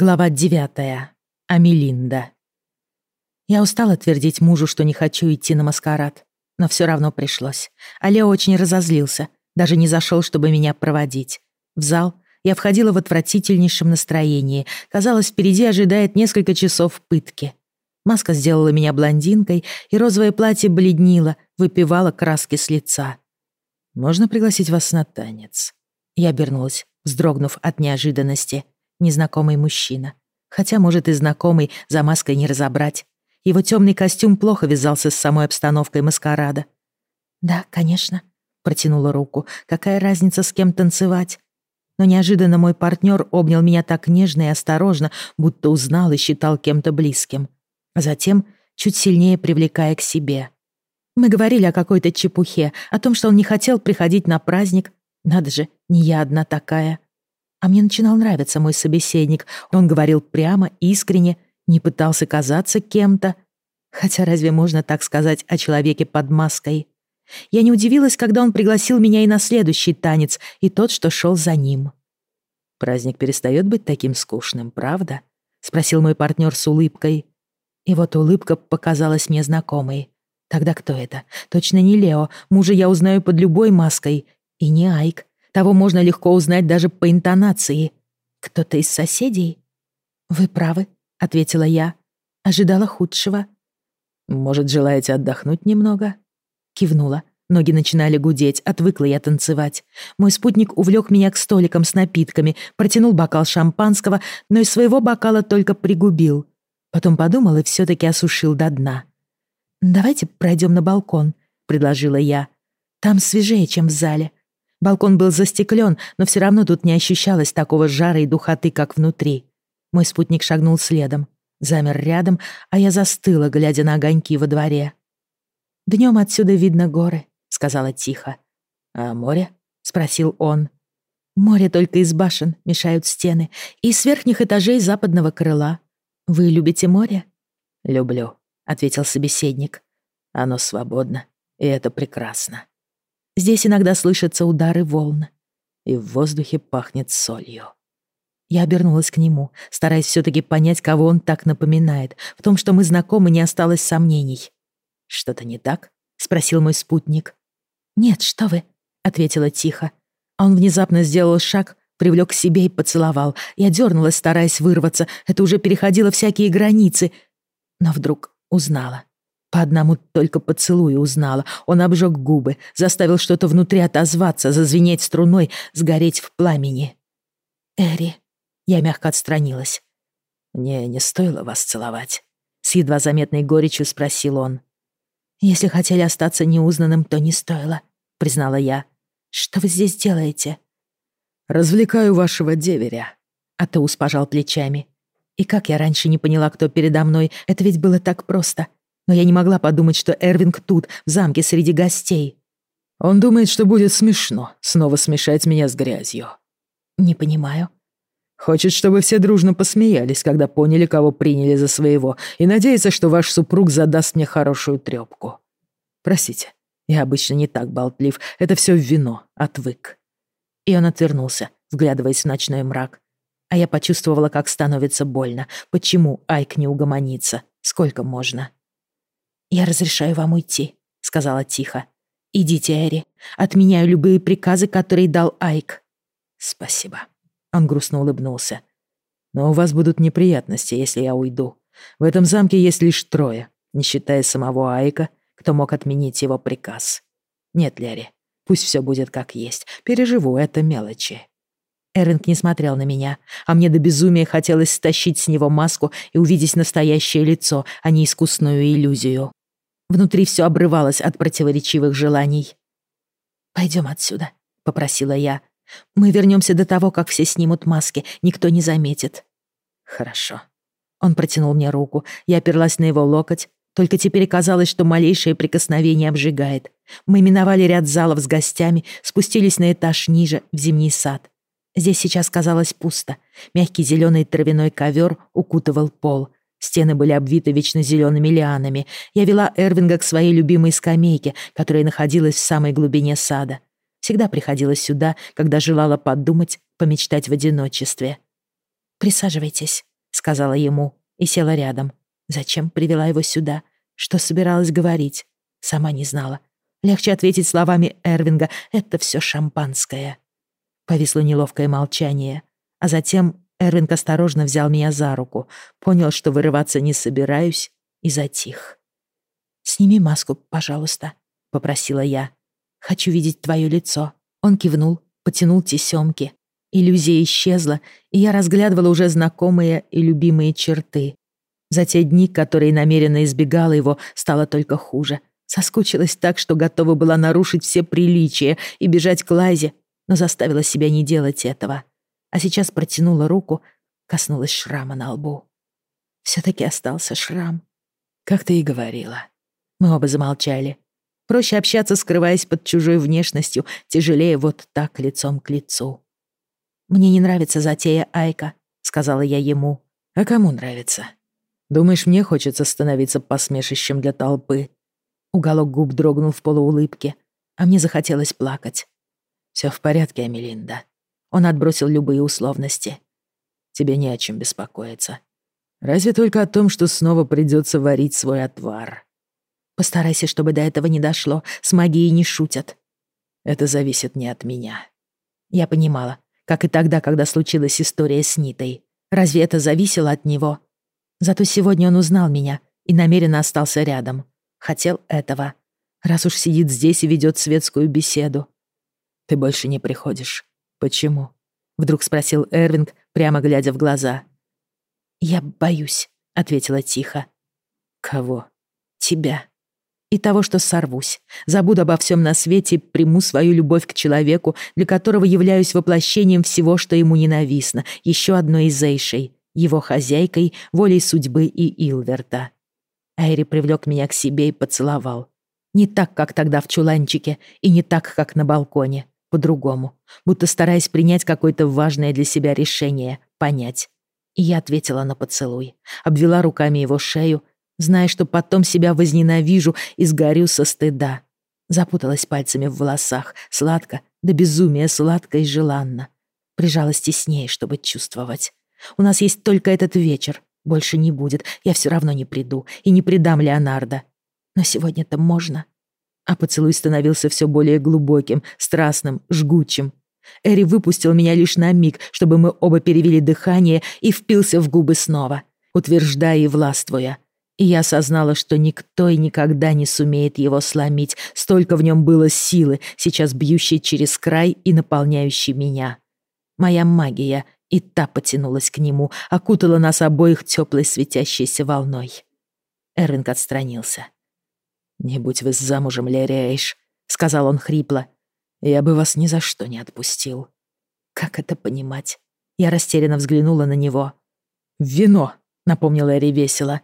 Глава девятая. Амелинда. Я устала твердить мужу, что не хочу идти на маскарад, но все равно пришлось. А очень разозлился, даже не зашел, чтобы меня проводить. В зал я входила в отвратительнейшем настроении. Казалось, впереди ожидает несколько часов пытки. Маска сделала меня блондинкой, и розовое платье бледнило, выпивало краски с лица. «Можно пригласить вас на танец?» Я обернулась, вздрогнув от неожиданности — незнакомый мужчина. Хотя, может, и знакомый, за маской не разобрать. Его темный костюм плохо вязался с самой обстановкой маскарада. «Да, конечно», — протянула руку. «Какая разница, с кем танцевать?» Но неожиданно мой партнер обнял меня так нежно и осторожно, будто узнал и считал кем-то близким. А затем чуть сильнее привлекая к себе. Мы говорили о какой-то чепухе, о том, что он не хотел приходить на праздник. Надо же, не я одна такая. А мне начинал нравиться мой собеседник. Он говорил прямо, искренне, не пытался казаться кем-то. Хотя разве можно так сказать о человеке под маской? Я не удивилась, когда он пригласил меня и на следующий танец, и тот, что шел за ним. «Праздник перестает быть таким скучным, правда?» — спросил мой партнер с улыбкой. И вот улыбка показалась мне знакомой. Тогда кто это? Точно не Лео. Мужа я узнаю под любой маской. И не Айк. Того можно легко узнать даже по интонации. Кто-то из соседей? Вы правы, ответила я. Ожидала худшего. Может, желаете отдохнуть немного? Кивнула. Ноги начинали гудеть, отвыкла я танцевать. Мой спутник увлек меня к столикам с напитками, протянул бокал шампанского, но из своего бокала только пригубил. Потом подумал и все-таки осушил до дна. «Давайте пройдем на балкон», — предложила я. «Там свежее, чем в зале. Балкон был застеклен, но все равно тут не ощущалось такого жара и духоты, как внутри. Мой спутник шагнул следом, замер рядом, а я застыла, глядя на огоньки во дворе. «Днем отсюда видно горы», — сказала тихо. «А море?» — спросил он. «Море только из башен мешают стены, и с верхних этажей западного крыла. Вы любите море?» «Люблю», — ответил собеседник. «Оно свободно, и это прекрасно». Здесь иногда слышатся удары волн, и в воздухе пахнет солью. Я обернулась к нему, стараясь все-таки понять, кого он так напоминает. В том, что мы знакомы, не осталось сомнений. «Что-то не так?» — спросил мой спутник. «Нет, что вы», — ответила тихо. А он внезапно сделал шаг, привлек к себе и поцеловал. Я дернулась, стараясь вырваться. Это уже переходило всякие границы. Но вдруг узнала. По одному только поцелую узнала. Он обжег губы, заставил что-то внутри отозваться, зазвенеть струной, сгореть в пламени. «Эри...» Я мягко отстранилась. «Мне не стоило вас целовать», — с едва заметной горечью спросил он. «Если хотели остаться неузнанным, то не стоило», — признала я. «Что вы здесь делаете?» «Развлекаю вашего деверя», — Атеус пожал плечами. «И как я раньше не поняла, кто передо мной, это ведь было так просто но я не могла подумать, что Эрвинг тут, в замке среди гостей. Он думает, что будет смешно снова смешать меня с грязью. Не понимаю. Хочет, чтобы все дружно посмеялись, когда поняли, кого приняли за своего, и надеется, что ваш супруг задаст мне хорошую трёпку. Простите, я обычно не так болтлив, это все вино, отвык. И он отвернулся, вглядываясь в ночной мрак. А я почувствовала, как становится больно. Почему Айк не угомонится? Сколько можно? «Я разрешаю вам уйти», — сказала тихо. «Идите, Эри. Отменяю любые приказы, которые дал Айк». «Спасибо». Он грустно улыбнулся. «Но у вас будут неприятности, если я уйду. В этом замке есть лишь трое, не считая самого Айка, кто мог отменить его приказ. Нет, Лерри, пусть все будет как есть. Переживу это мелочи». Эринг не смотрел на меня, а мне до безумия хотелось стащить с него маску и увидеть настоящее лицо, а не искусную иллюзию. Внутри все обрывалось от противоречивых желаний. «Пойдем отсюда», — попросила я. «Мы вернемся до того, как все снимут маски, никто не заметит». «Хорошо». Он протянул мне руку, я оперлась на его локоть, только теперь казалось, что малейшее прикосновение обжигает. Мы миновали ряд залов с гостями, спустились на этаж ниже, в зимний сад. Здесь сейчас казалось пусто. Мягкий зеленый травяной ковер укутывал пол — Стены были обвиты вечно зелеными лианами. Я вела Эрвинга к своей любимой скамейке, которая находилась в самой глубине сада. Всегда приходила сюда, когда желала подумать, помечтать в одиночестве. «Присаживайтесь», сказала ему и села рядом. Зачем привела его сюда? Что собиралась говорить? Сама не знала. Легче ответить словами Эрвинга «это все шампанское». Повисло неловкое молчание, а затем Эрвинг осторожно взял меня за руку, понял, что вырываться не собираюсь, и затих. «Сними маску, пожалуйста», — попросила я. «Хочу видеть твое лицо». Он кивнул, потянул тесемки. Иллюзия исчезла, и я разглядывала уже знакомые и любимые черты. За те дни, которые намеренно избегала его, стало только хуже. Соскучилась так, что готова была нарушить все приличия и бежать к Лазе, но заставила себя не делать этого. А сейчас протянула руку, коснулась шрама на лбу. Все-таки остался шрам. Как ты и говорила. Мы оба замолчали. Проще общаться, скрываясь под чужой внешностью, тяжелее вот так лицом к лицу. «Мне не нравится затея Айка», — сказала я ему. «А кому нравится?» Думаешь, мне хочется становиться посмешищем для толпы?» Уголок губ дрогнул в полуулыбке, а мне захотелось плакать. «Всё в порядке, Амелинда». Он отбросил любые условности. «Тебе не о чем беспокоиться. Разве только о том, что снова придётся варить свой отвар». «Постарайся, чтобы до этого не дошло. С магией не шутят». «Это зависит не от меня». Я понимала, как и тогда, когда случилась история с Нитой. Разве это зависело от него? Зато сегодня он узнал меня и намеренно остался рядом. Хотел этого. Раз уж сидит здесь и ведет светскую беседу. «Ты больше не приходишь. Почему?» Вдруг спросил Эрвинг, прямо глядя в глаза. «Я боюсь», — ответила тихо. «Кого?» «Тебя. И того, что сорвусь. Забуду обо всем на свете приму свою любовь к человеку, для которого являюсь воплощением всего, что ему ненавистно, еще одной из Эйшей его хозяйкой, волей судьбы и Илверта. Айри привлек меня к себе и поцеловал. Не так, как тогда в чуланчике, и не так, как на балконе. По-другому. Будто стараясь принять какое-то важное для себя решение, понять. И я ответила на поцелуй. Обвела руками его шею, зная, что потом себя возненавижу и сгорю со стыда. Запуталась пальцами в волосах, сладко, до безумия сладко и желанно. Прижалась теснее, чтобы чувствовать. У нас есть только этот вечер. Больше не будет. Я все равно не приду и не предам Леонардо. Но сегодня-то можно. А поцелуй становился все более глубоким, страстным, жгучим. Эри выпустил меня лишь на миг, чтобы мы оба перевели дыхание и впился в губы снова, утверждая и властвуя. И я осознала, что никто и никогда не сумеет его сломить. Столько в нем было силы, сейчас бьющей через край и наполняющей меня. Моя магия и та потянулась к нему, окутала нас обоих теплой светящейся волной. Эрвинг отстранился. «Не будь вы замужем, Лерри Эйш», — сказал он хрипло. «Я бы вас ни за что не отпустил». «Как это понимать?» Я растерянно взглянула на него. «Вино», — напомнил Эри весело.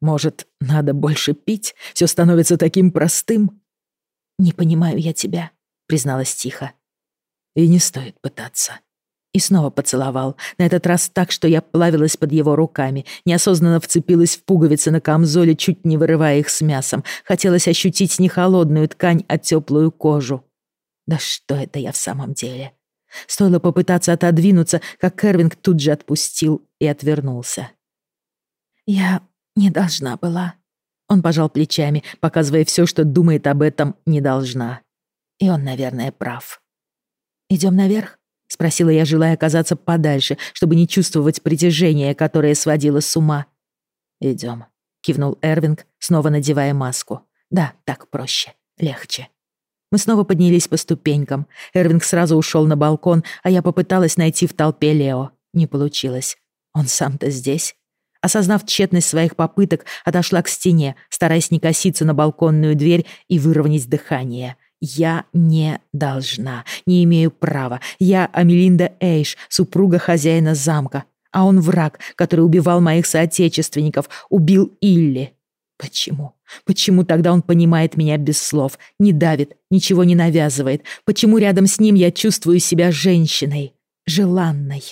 «Может, надо больше пить? Все становится таким простым?» «Не понимаю я тебя», — призналась тихо. «И не стоит пытаться», и снова поцеловал, на этот раз так, что я плавилась под его руками, неосознанно вцепилась в пуговицы на камзоле, чуть не вырывая их с мясом. Хотелось ощутить не холодную ткань, а теплую кожу. Да что это я в самом деле? Стоило попытаться отодвинуться, как Кервинг тут же отпустил и отвернулся. «Я не должна была». Он пожал плечами, показывая все, что думает об этом, не должна. И он, наверное, прав. «Идем наверх?» — спросила я, желая оказаться подальше, чтобы не чувствовать притяжение, которое сводило с ума. «Идем», — кивнул Эрвинг, снова надевая маску. «Да, так проще, легче». Мы снова поднялись по ступенькам. Эрвинг сразу ушел на балкон, а я попыталась найти в толпе Лео. Не получилось. Он сам-то здесь. Осознав тщетность своих попыток, отошла к стене, стараясь не коситься на балконную дверь и выровнять дыхание. Я не должна, не имею права. Я Амелинда Эйш, супруга хозяина замка, а он враг, который убивал моих соотечественников, убил Илли. Почему? Почему тогда он понимает меня без слов, не давит, ничего не навязывает? Почему рядом с ним я чувствую себя женщиной, желанной?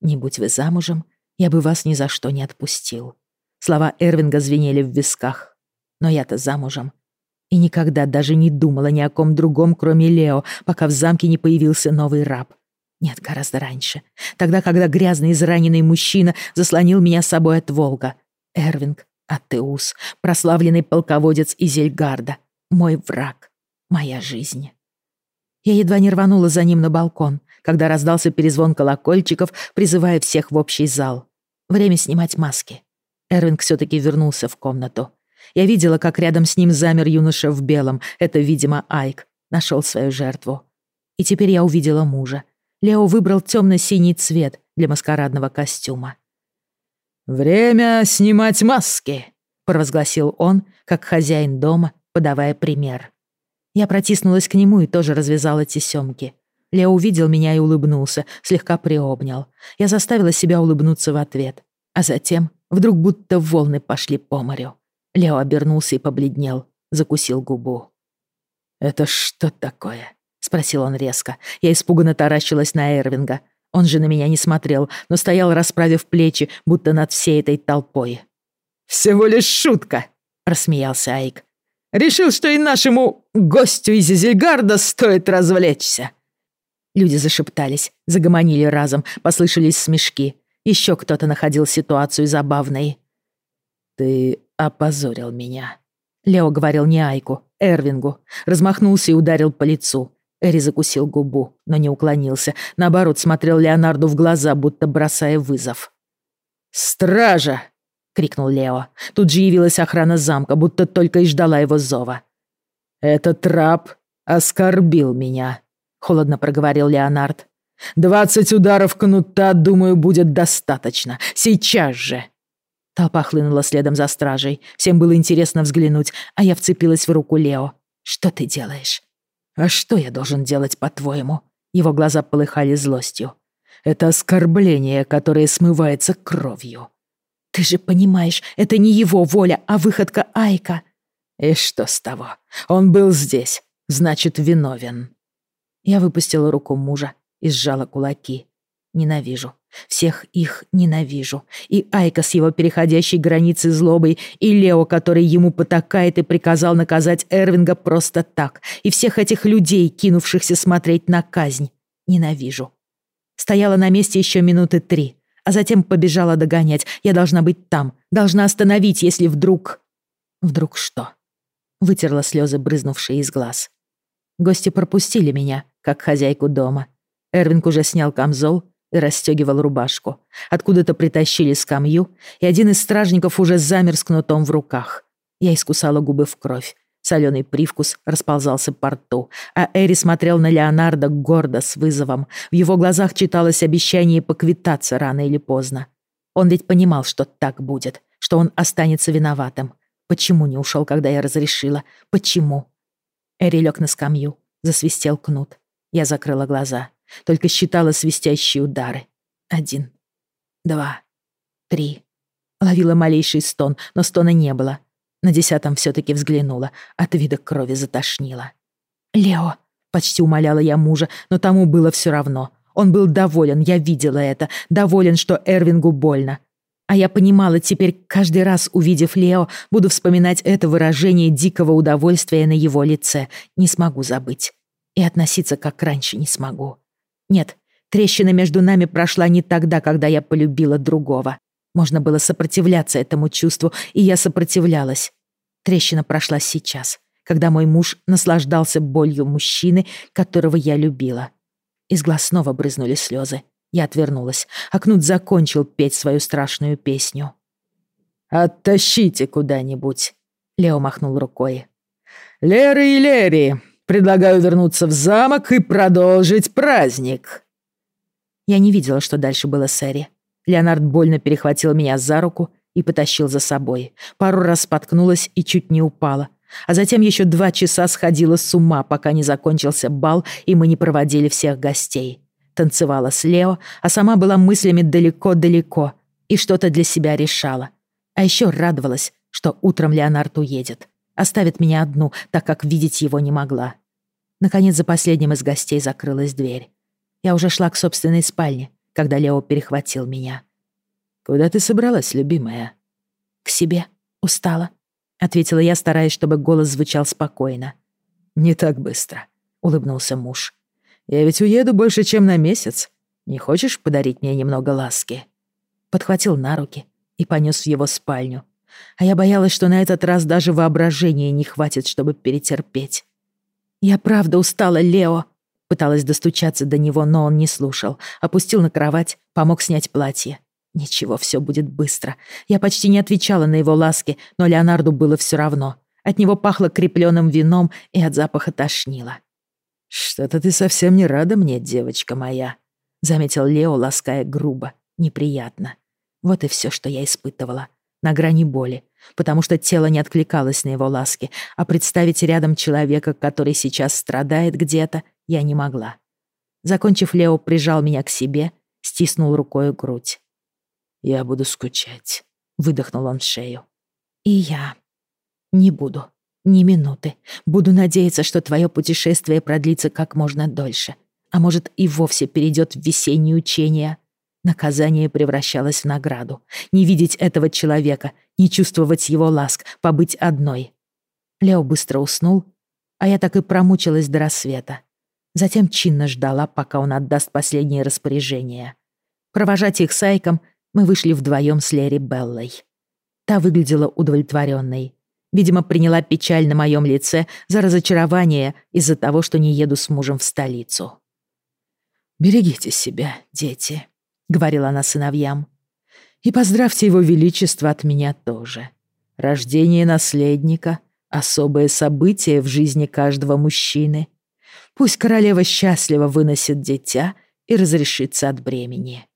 Не будь вы замужем, я бы вас ни за что не отпустил. Слова Эрвинга звенели в висках. Но я-то замужем, и никогда даже не думала ни о ком другом, кроме Лео, пока в замке не появился новый раб. Нет, гораздо раньше. Тогда, когда грязный израненный мужчина заслонил меня с собой от волка. Эрвинг, Атеус, прославленный полководец Изельгарда. Мой враг. Моя жизнь. Я едва не рванула за ним на балкон, когда раздался перезвон колокольчиков, призывая всех в общий зал. Время снимать маски. Эрвинг все-таки вернулся в комнату. Я видела, как рядом с ним замер юноша в белом. Это, видимо, Айк. Нашел свою жертву. И теперь я увидела мужа. Лео выбрал темно-синий цвет для маскарадного костюма. «Время снимать маски», — провозгласил он, как хозяин дома, подавая пример. Я протиснулась к нему и тоже развязала тесемки. Лео увидел меня и улыбнулся, слегка приобнял. Я заставила себя улыбнуться в ответ. А затем вдруг будто волны пошли по морю. Лео обернулся и побледнел, закусил губу. «Это что такое?» — спросил он резко. Я испуганно таращилась на Эрвинга. Он же на меня не смотрел, но стоял, расправив плечи, будто над всей этой толпой. «Всего лишь шутка!» — рассмеялся Айк. «Решил, что и нашему гостю из Изельгарда стоит развлечься!» Люди зашептались, загомонили разом, послышались смешки. Еще кто-то находил ситуацию забавной. «Ты опозорил меня», — Лео говорил не Айку, Эрвингу. Размахнулся и ударил по лицу. Эри закусил губу, но не уклонился. Наоборот, смотрел Леонарду в глаза, будто бросая вызов. «Стража!» — крикнул Лео. Тут же явилась охрана замка, будто только и ждала его зова. «Этот раб оскорбил меня», — холодно проговорил Леонард. «Двадцать ударов кнута, думаю, будет достаточно. Сейчас же!» Толпа хлынула следом за стражей. Всем было интересно взглянуть, а я вцепилась в руку Лео. «Что ты делаешь?» «А что я должен делать, по-твоему?» Его глаза полыхали злостью. «Это оскорбление, которое смывается кровью». «Ты же понимаешь, это не его воля, а выходка Айка». «И что с того? Он был здесь, значит, виновен». Я выпустила руку мужа и сжала кулаки. Ненавижу. Всех их ненавижу. И Айка с его переходящей границы злобой, и Лео, который ему потакает и приказал наказать Эрвинга просто так, и всех этих людей, кинувшихся смотреть на казнь. Ненавижу. Стояла на месте еще минуты три, а затем побежала догонять. Я должна быть там, должна остановить, если вдруг... Вдруг что? Вытерла слезы, брызнувшие из глаз. Гости пропустили меня, как хозяйку дома. Эрвинг уже снял камзол, и расстегивал рубашку. Откуда-то притащили скамью, и один из стражников уже замер с кнутом в руках. Я искусала губы в кровь. Соленый привкус расползался по рту, а Эри смотрел на Леонардо гордо, с вызовом. В его глазах читалось обещание поквитаться рано или поздно. Он ведь понимал, что так будет, что он останется виноватым. Почему не ушел, когда я разрешила? Почему? Эри лег на скамью, засвистел кнут. Я закрыла глаза. Только считала свистящие удары. Один, два, три. Ловила малейший стон, но стона не было. На десятом все-таки взглянула. От вида крови затошнила. «Лео!» — почти умоляла я мужа, но тому было все равно. Он был доволен, я видела это. Доволен, что Эрвингу больно. А я понимала, теперь каждый раз, увидев Лео, буду вспоминать это выражение дикого удовольствия на его лице. Не смогу забыть. И относиться как раньше не смогу. Нет, трещина между нами прошла не тогда, когда я полюбила другого. Можно было сопротивляться этому чувству, и я сопротивлялась. Трещина прошла сейчас, когда мой муж наслаждался болью мужчины, которого я любила. Из глаз снова брызнули слезы. Я отвернулась, а закончил петь свою страшную песню. «Оттащите куда-нибудь», — Лео махнул рукой. «Леры и Лери, Предлагаю вернуться в замок и продолжить праздник». Я не видела, что дальше было с Эри. Леонард больно перехватил меня за руку и потащил за собой. Пару раз споткнулась и чуть не упала. А затем еще два часа сходила с ума, пока не закончился бал, и мы не проводили всех гостей. Танцевала с Лео, а сама была мыслями далеко-далеко и что-то для себя решала. А еще радовалась, что утром Леонард уедет. Оставит меня одну, так как видеть его не могла. Наконец, за последним из гостей закрылась дверь. Я уже шла к собственной спальне, когда Лео перехватил меня. «Куда ты собралась, любимая?» «К себе. Устала», — ответила я, стараясь, чтобы голос звучал спокойно. «Не так быстро», — улыбнулся муж. Я ведь уеду больше, чем на месяц. Не хочешь подарить мне немного ласки?» Подхватил на руки и понес в его спальню. А я боялась, что на этот раз даже воображения не хватит, чтобы перетерпеть. «Я правда устала, Лео!» Пыталась достучаться до него, но он не слушал. Опустил на кровать, помог снять платье. Ничего, все будет быстро. Я почти не отвечала на его ласки, но Леонарду было все равно. От него пахло крепленным вином и от запаха тошнило. «Что-то ты совсем не рада мне, девочка моя», — заметил Лео, лаская грубо, неприятно. Вот и все, что я испытывала. На грани боли, потому что тело не откликалось на его ласки, а представить рядом человека, который сейчас страдает где-то, я не могла. Закончив, Лео прижал меня к себе, стиснул рукой грудь. «Я буду скучать», — выдохнул он в шею. «И я не буду. Ни минуты. Буду надеяться, что твое путешествие продлится как можно дольше. А может, и вовсе перейдет в весенние учения». Наказание превращалось в награду. Не видеть этого человека, не чувствовать его ласк, побыть одной. Лео быстро уснул, а я так и промучилась до рассвета. Затем чинно ждала, пока он отдаст последние распоряжения. Провожать их с Айком мы вышли вдвоем с Лери Беллой. Та выглядела удовлетворенной. Видимо, приняла печаль на моем лице за разочарование из-за того, что не еду с мужем в столицу. «Берегите себя, дети», — говорила она сыновьям. «И поздравьте его величество от меня тоже. Рождение наследника — особое событие в жизни каждого мужчины. Пусть королева счастливо выносит дитя и разрешится от бремени.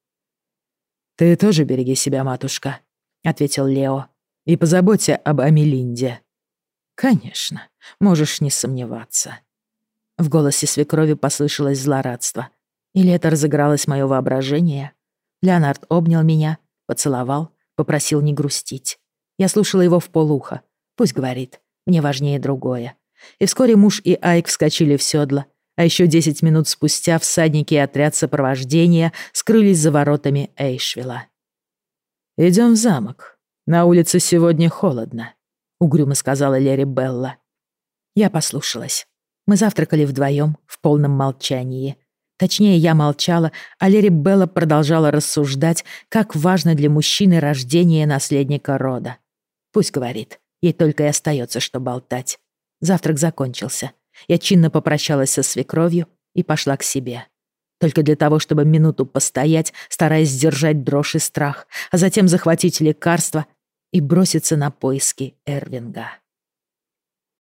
«Ты тоже береги себя, матушка», — ответил Лео. «И позаботься об Амелинде». «Конечно, можешь не сомневаться». В голосе свекрови послышалось злорадство. Или это разыгралось мое воображение? Леонард обнял меня, поцеловал, попросил не грустить. Я слушала его в полухо. Пусть говорит, мне важнее другое. И вскоре муж и Айк вскочили в седло, а еще десять минут спустя всадники и отряд сопровождения скрылись за воротами Эйшвилла. «Идем в замок. На улице сегодня холодно», — угрюмо сказала Лери Белла. Я послушалась. Мы завтракали вдвоем в полном молчании. Точнее, я молчала, а Лери Белла продолжала рассуждать, как важно для мужчины рождение наследника рода. Пусть говорит, ей только и остается, что болтать. Завтрак закончился. Я чинно попрощалась со свекровью и пошла к себе. Только для того, чтобы минуту постоять, стараясь сдержать дрожь и страх, а затем захватить лекарство и броситься на поиски Эрвинга.